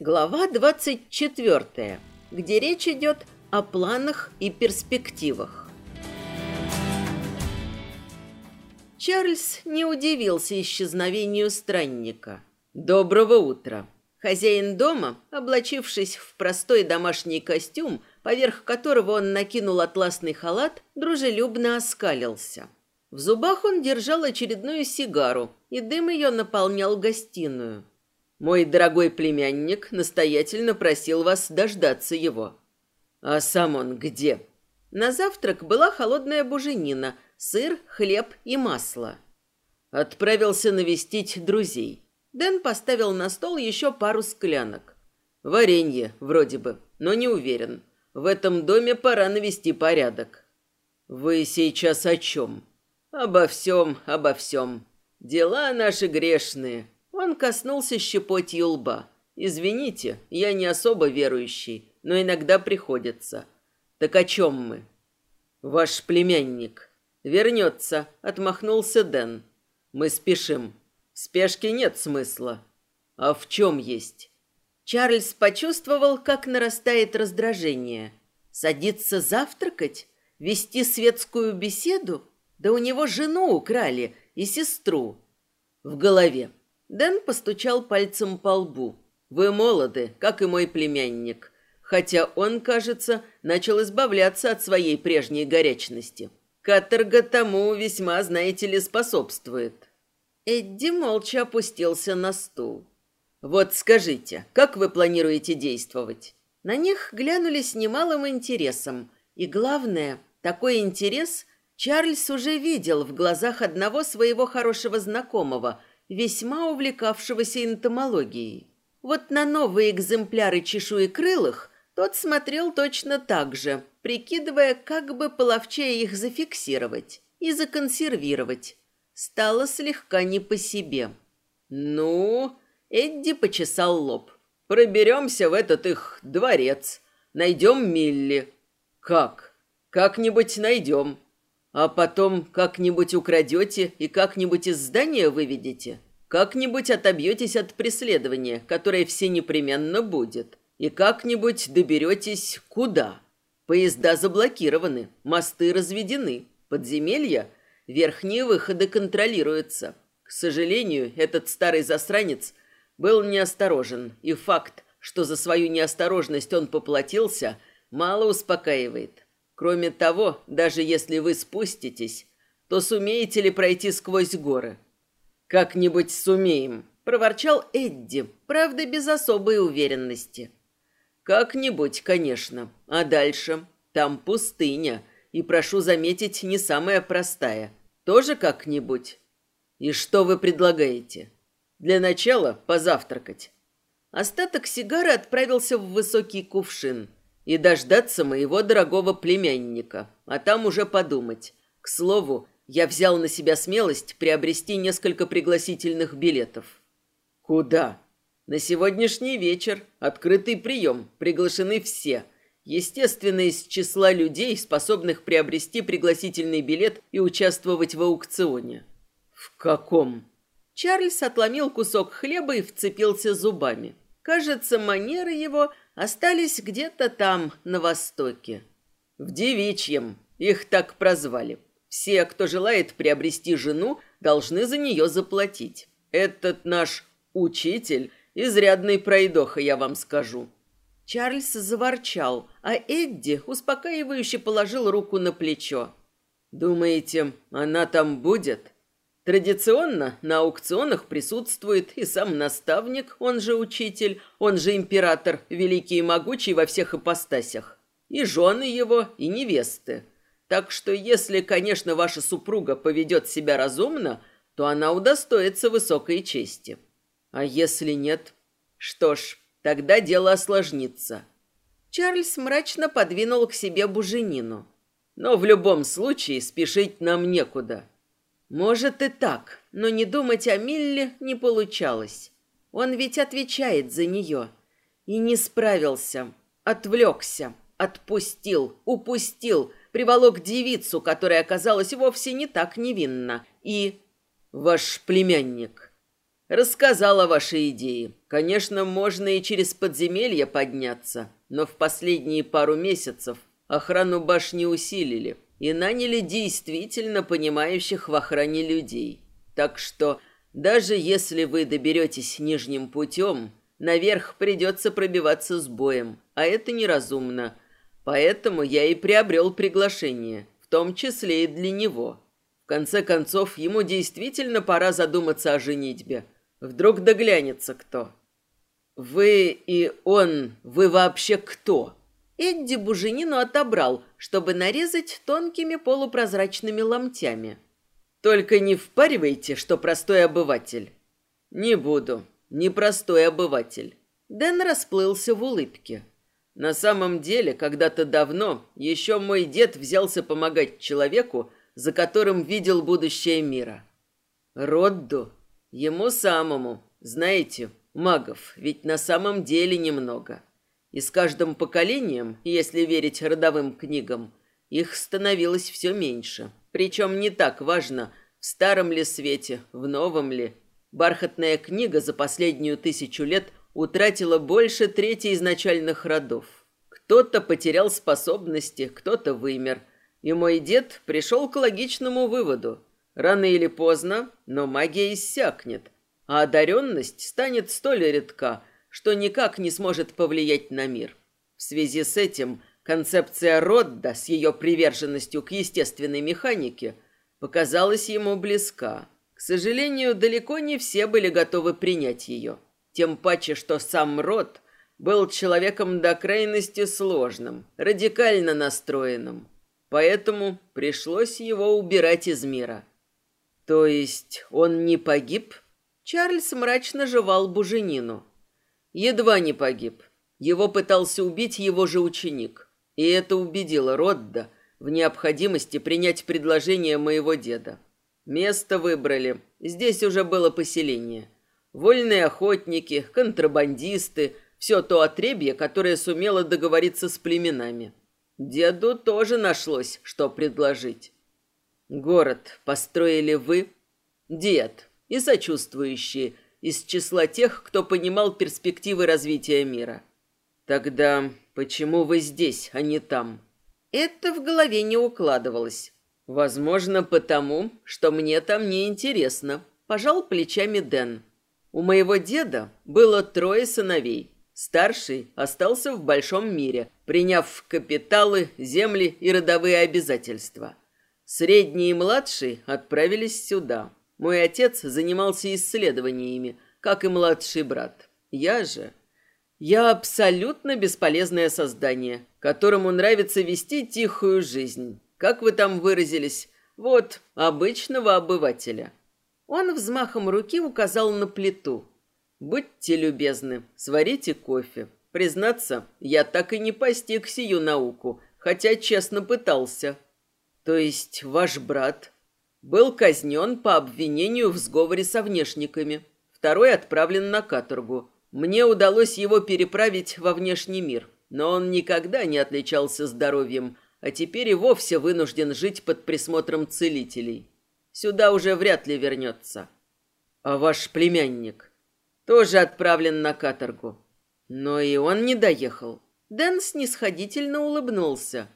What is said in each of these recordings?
Глава 24, где речь идет о планах и перспективах. Чарльз не удивился исчезновению странника. «Доброго утра!» Хозяин дома, облачившись в простой домашний костюм, поверх которого он накинул атласный халат, дружелюбно оскалился. В зубах он держал очередную сигару, и дым ее наполнял гостиную. Мой дорогой племянник настоятельно просил вас дождаться его. А сам он где? На завтрак была холодная буженина, сыр, хлеб и масло. Отправился навестить друзей. Дэн поставил на стол еще пару склянок. Варенье, вроде бы, но не уверен. В этом доме пора навести порядок. Вы сейчас о чем? Обо всем, обо всем. Дела наши грешные. Он коснулся щепотью лба. «Извините, я не особо верующий, но иногда приходится. Так о чем мы?» «Ваш племянник». «Вернется», — отмахнулся Дэн. «Мы спешим. В спешке нет смысла». «А в чем есть?» Чарльз почувствовал, как нарастает раздражение. «Садиться завтракать? Вести светскую беседу? Да у него жену украли и сестру». В голове. Дэн постучал пальцем по лбу. «Вы молоды, как и мой племянник. Хотя он, кажется, начал избавляться от своей прежней горячности. Каторга тому весьма, знаете ли, способствует». Эдди молча опустился на стул. «Вот скажите, как вы планируете действовать?» На них глянули с немалым интересом. И главное, такой интерес Чарльз уже видел в глазах одного своего хорошего знакомого – весьма увлекавшегося энтомологией. Вот на новые экземпляры чешуекрылых тот смотрел точно так же, прикидывая, как бы половчее их зафиксировать и законсервировать. Стало слегка не по себе. «Ну...» — Эдди почесал лоб. «Проберемся в этот их дворец. Найдем Милли». «Как? Как-нибудь найдем. А потом как-нибудь украдете и как-нибудь из здания выведете. Как-нибудь отобьетесь от преследования, которое все непременно будет. И как-нибудь доберетесь куда? Поезда заблокированы, мосты разведены, подземелья, верхние выходы контролируются. К сожалению, этот старый засранец был неосторожен, и факт, что за свою неосторожность он поплатился, мало успокаивает. Кроме того, даже если вы спуститесь, то сумеете ли пройти сквозь горы? Как-нибудь сумеем, проворчал Эдди, правда, без особой уверенности. Как-нибудь, конечно. А дальше? Там пустыня, и, прошу заметить, не самая простая. Тоже как-нибудь? И что вы предлагаете? Для начала позавтракать. Остаток сигары отправился в высокий кувшин – и дождаться моего дорогого племянника, а там уже подумать. К слову, я взял на себя смелость приобрести несколько пригласительных билетов. Куда? На сегодняшний вечер открытый прием, приглашены все. Естественно, из числа людей, способных приобрести пригласительный билет и участвовать в аукционе. В каком? Чарльз отломил кусок хлеба и вцепился зубами. Кажется, манеры его остались где-то там, на востоке. В девичьем. Их так прозвали. Все, кто желает приобрести жену, должны за нее заплатить. Этот наш учитель изрядный пройдоха, я вам скажу. Чарльз заворчал, а Эдди успокаивающе положил руку на плечо. «Думаете, она там будет?» Традиционно на аукционах присутствует и сам наставник, он же учитель, он же император, великий и могучий во всех ипостасях, и жены его, и невесты. Так что если, конечно, ваша супруга поведет себя разумно, то она удостоится высокой чести. А если нет? Что ж, тогда дело осложнится. Чарльз мрачно подвинул к себе буженину. Но в любом случае спешить нам некуда. Может и так, но не думать о Милле не получалось. Он ведь отвечает за нее. И не справился, отвлекся, отпустил, упустил, приволок девицу, которая оказалась вовсе не так невинна. И... Ваш племянник. Рассказал о вашей идее. Конечно, можно и через подземелье подняться, но в последние пару месяцев охрану башни усилили и наняли действительно понимающих в охране людей. Так что даже если вы доберетесь нижним путем, наверх придется пробиваться с боем, а это неразумно. Поэтому я и приобрел приглашение, в том числе и для него. В конце концов, ему действительно пора задуматься о женитьбе – Вдруг доглянется кто. Вы и он, вы вообще кто? Эдди буженину отобрал, чтобы нарезать тонкими полупрозрачными ломтями. Только не впаривайте, что простой обыватель. Не буду. Не простой обыватель. Дэн расплылся в улыбке. На самом деле, когда-то давно еще мой дед взялся помогать человеку, за которым видел будущее мира. Родду Ему самому, знаете, магов ведь на самом деле немного. И с каждым поколением, если верить родовым книгам, их становилось все меньше. Причем не так важно, в старом ли свете, в новом ли. Бархатная книга за последнюю тысячу лет утратила больше трети изначальных родов. Кто-то потерял способности, кто-то вымер. И мой дед пришел к логичному выводу – Рано или поздно, но магия иссякнет, а одаренность станет столь редка, что никак не сможет повлиять на мир. В связи с этим концепция Родда с ее приверженностью к естественной механике показалась ему близка. К сожалению, далеко не все были готовы принять ее. Тем паче, что сам Род был человеком до крайности сложным, радикально настроенным. Поэтому пришлось его убирать из мира. То есть он не погиб? Чарльз мрачно жевал буженину. Едва не погиб. Его пытался убить его же ученик. И это убедило Родда в необходимости принять предложение моего деда. Место выбрали. Здесь уже было поселение. Вольные охотники, контрабандисты, все то отребье, которое сумело договориться с племенами. Деду тоже нашлось, что предложить. Город построили вы, дед, и сочувствующие из числа тех, кто понимал перспективы развития мира. Тогда почему вы здесь, а не там? Это в голове не укладывалось. Возможно, потому, что мне там не интересно. Пожал плечами Дэн. У моего деда было трое сыновей. Старший остался в большом мире, приняв капиталы, земли и родовые обязательства. Средний и младший отправились сюда. Мой отец занимался исследованиями, как и младший брат. Я же... Я абсолютно бесполезное создание, которому нравится вести тихую жизнь. Как вы там выразились? Вот, обычного обывателя. Он взмахом руки указал на плиту. Будьте любезны, сварите кофе. Признаться, я так и не постиг сию науку, хотя честно пытался. То есть ваш брат был казнен по обвинению в сговоре со внешниками. Второй отправлен на каторгу. Мне удалось его переправить во внешний мир, но он никогда не отличался здоровьем, а теперь и вовсе вынужден жить под присмотром целителей. Сюда уже вряд ли вернется. А ваш племянник тоже отправлен на каторгу. Но и он не доехал. Дэн снисходительно улыбнулся.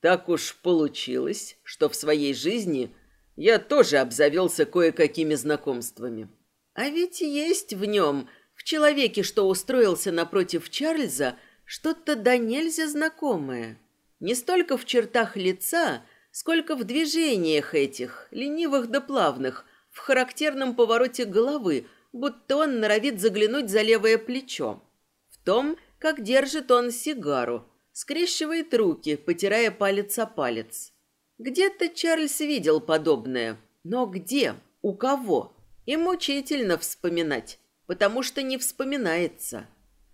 Так уж получилось, что в своей жизни я тоже обзавелся кое-какими знакомствами. А ведь есть в нем, в человеке, что устроился напротив Чарльза, что-то да нельзя знакомое. Не столько в чертах лица, сколько в движениях этих, ленивых да плавных, в характерном повороте головы, будто он норовит заглянуть за левое плечо. В том, как держит он сигару, скрещивает руки, потирая палец о палец. Где-то Чарльз видел подобное, но где, у кого? И мучительно вспоминать, потому что не вспоминается.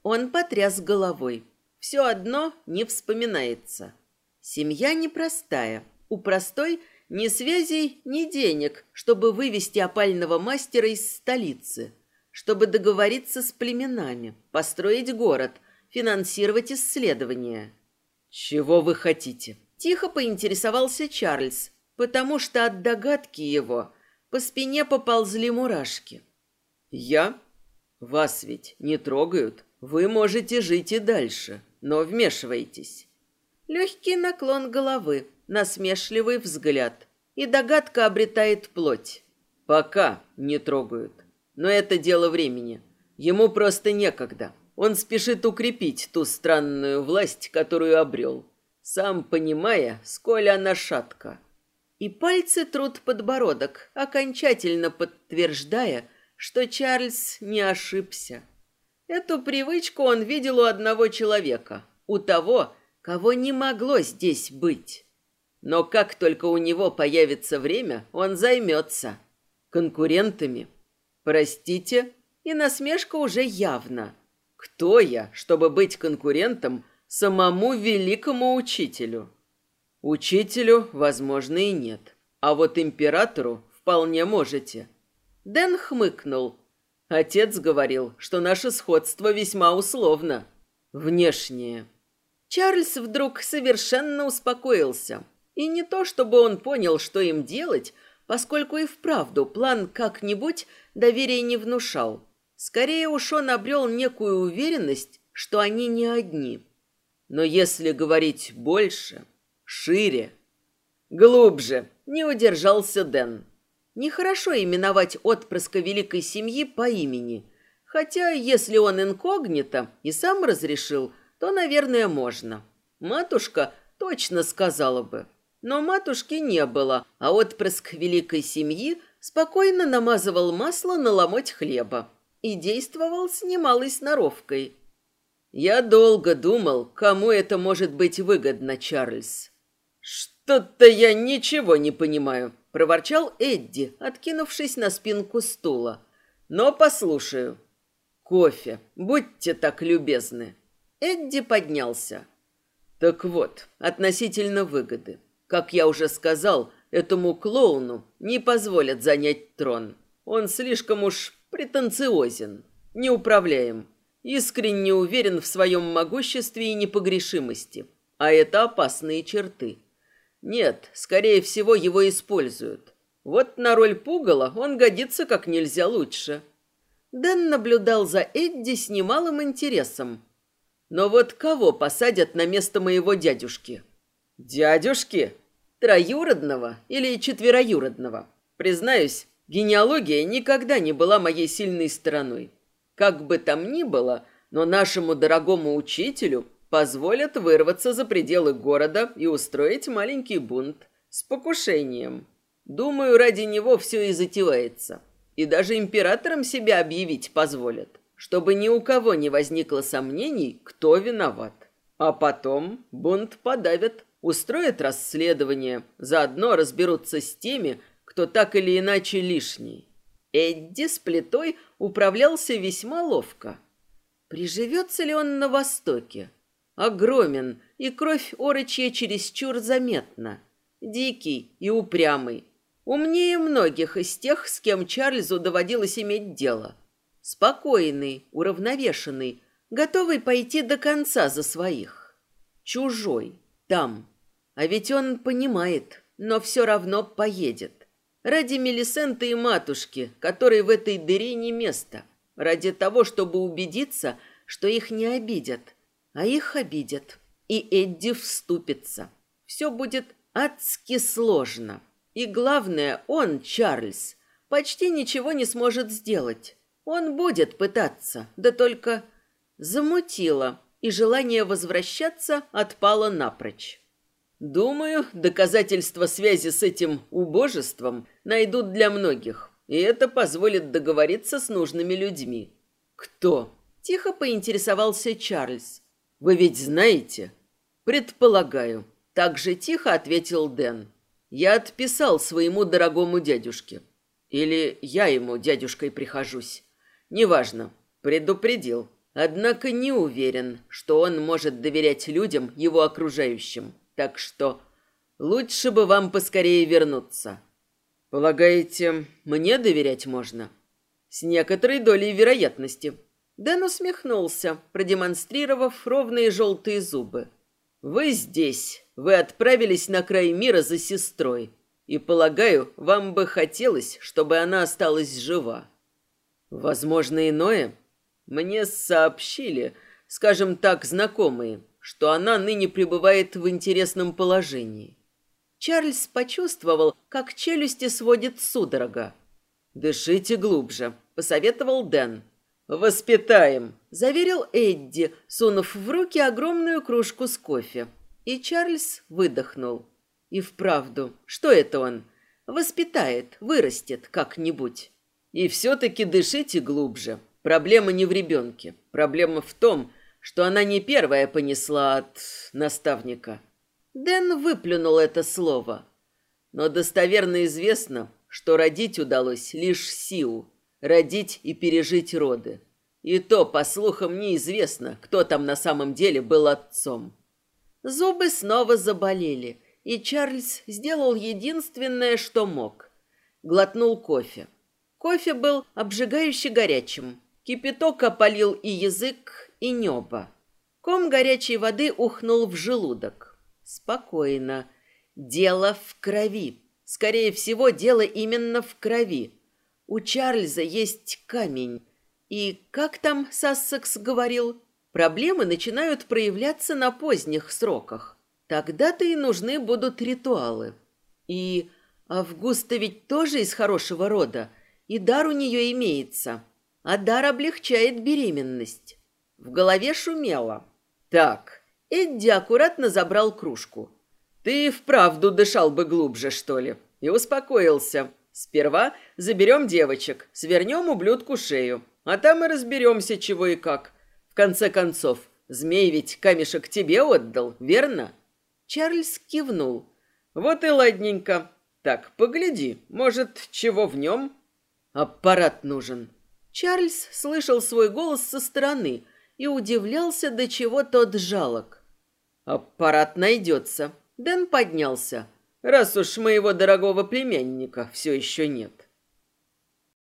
Он потряс головой. Все одно не вспоминается. Семья непростая. У простой ни связей, ни денег, чтобы вывести опального мастера из столицы, чтобы договориться с племенами, построить город – финансировать исследования. «Чего вы хотите?» Тихо поинтересовался Чарльз, потому что от догадки его по спине поползли мурашки. Я? Вас ведь не трогают. Вы можете жить и дальше, но вмешивайтесь. Легкий наклон головы, насмешливый взгляд, и догадка обретает плоть. Пока не трогают. Но это дело времени. Ему просто некогда. Он спешит укрепить ту странную власть, которую обрел, сам понимая, сколь она шатка. И пальцы трут подбородок, окончательно подтверждая, что Чарльз не ошибся. Эту привычку он видел у одного человека, у того, кого не могло здесь быть. Но как только у него появится время, он займется конкурентами. Простите, и насмешка уже явна. Кто я, чтобы быть конкурентом самому великому учителю? Учителю, возможно, и нет. А вот императору вполне можете. Дэн хмыкнул. Отец говорил, что наше сходство весьма условно. Внешнее. Чарльз вдруг совершенно успокоился. И не то, чтобы он понял, что им делать, поскольку и вправду план как-нибудь доверия не внушал. Скорее уж он обрел некую уверенность, что они не одни. Но если говорить больше, шире, глубже, не удержался Дэн. Нехорошо именовать отпрыска великой семьи по имени, хотя если он инкогнито и сам разрешил, то, наверное, можно. Матушка точно сказала бы. Но матушки не было, а отпрыск великой семьи спокойно намазывал масло на ломоть хлеба и действовал с немалой сноровкой. Я долго думал, кому это может быть выгодно, Чарльз. Что-то я ничего не понимаю, проворчал Эдди, откинувшись на спинку стула. Но послушаю. Кофе, будьте так любезны. Эдди поднялся. Так вот, относительно выгоды. Как я уже сказал, этому клоуну не позволят занять трон. Он слишком уж претенциозен, неуправляем, искренне уверен в своем могуществе и непогрешимости. А это опасные черты. Нет, скорее всего, его используют. Вот на роль пугала он годится как нельзя лучше. Дэн наблюдал за Эдди с немалым интересом. Но вот кого посадят на место моего дядюшки? Дядюшки? Троюродного или четвероюродного? Признаюсь, генеалогия никогда не была моей сильной стороной. Как бы там ни было, но нашему дорогому учителю позволят вырваться за пределы города и устроить маленький бунт с покушением. Думаю, ради него все и затевается. И даже императором себя объявить позволят, чтобы ни у кого не возникло сомнений, кто виноват. А потом бунт подавят, устроят расследование, заодно разберутся с теми, кто так или иначе лишний. Эдди с плитой управлялся весьма ловко. Приживется ли он на Востоке? Огромен, и кровь орочья чересчур заметна. Дикий и упрямый. Умнее многих из тех, с кем Чарльзу доводилось иметь дело. Спокойный, уравновешенный, готовый пойти до конца за своих. Чужой, там. А ведь он понимает, но все равно поедет. Ради Мелисенты и матушки, которой в этой дыре не место. Ради того, чтобы убедиться, что их не обидят. А их обидят. И Эдди вступится. Все будет адски сложно. И главное, он, Чарльз, почти ничего не сможет сделать. Он будет пытаться, да только замутило, и желание возвращаться отпало напрочь. Думаю, доказательства связи с этим убожеством найдут для многих, и это позволит договориться с нужными людьми. Кто? Тихо поинтересовался Чарльз. Вы ведь знаете? Предполагаю. Так же тихо ответил Дэн. Я отписал своему дорогому дядюшке. Или я ему дядюшкой прихожусь. Неважно. Предупредил. Однако не уверен, что он может доверять людям, его окружающим. Так что лучше бы вам поскорее вернуться. Полагаете, мне доверять можно? С некоторой долей вероятности. Дэн усмехнулся, продемонстрировав ровные желтые зубы. Вы здесь. Вы отправились на край мира за сестрой. И, полагаю, вам бы хотелось, чтобы она осталась жива. Возможно, иное. Мне сообщили, скажем так, знакомые, что она ныне пребывает в интересном положении. Чарльз почувствовал, как челюсти сводит судорога. «Дышите глубже», — посоветовал Дэн. «Воспитаем», — заверил Эдди, сунув в руки огромную кружку с кофе. И Чарльз выдохнул. И вправду, что это он? Воспитает, вырастет как-нибудь. И все-таки дышите глубже. Проблема не в ребенке. Проблема в том, что она не первая понесла от наставника. Дэн выплюнул это слово. Но достоверно известно, что родить удалось лишь Сиу. Родить и пережить роды. И то, по слухам, неизвестно, кто там на самом деле был отцом. Зубы снова заболели, и Чарльз сделал единственное, что мог. Глотнул кофе. Кофе был обжигающе горячим. Кипяток опалил и язык, и небо. Ком горячей воды ухнул в желудок. Спокойно. Дело в крови. Скорее всего, дело именно в крови. У Чарльза есть камень. И как там Сассекс говорил? Проблемы начинают проявляться на поздних сроках. Тогда-то и нужны будут ритуалы. И Августа ведь тоже из хорошего рода, и дар у нее имеется. А дар облегчает беременность. В голове шумело. Так, Эдди аккуратно забрал кружку. Ты вправду дышал бы глубже, что ли? И успокоился. Сперва заберем девочек, свернем ублюдку шею, а там и разберемся, чего и как. В конце концов, змей ведь камешек тебе отдал, верно? Чарльз кивнул. Вот и ладненько. Так, погляди, может, чего в нем? Аппарат нужен. Чарльз слышал свой голос со стороны и удивлялся, до чего тот жалок. Аппарат найдется. Дэн поднялся. Раз уж моего дорогого племянника все еще нет.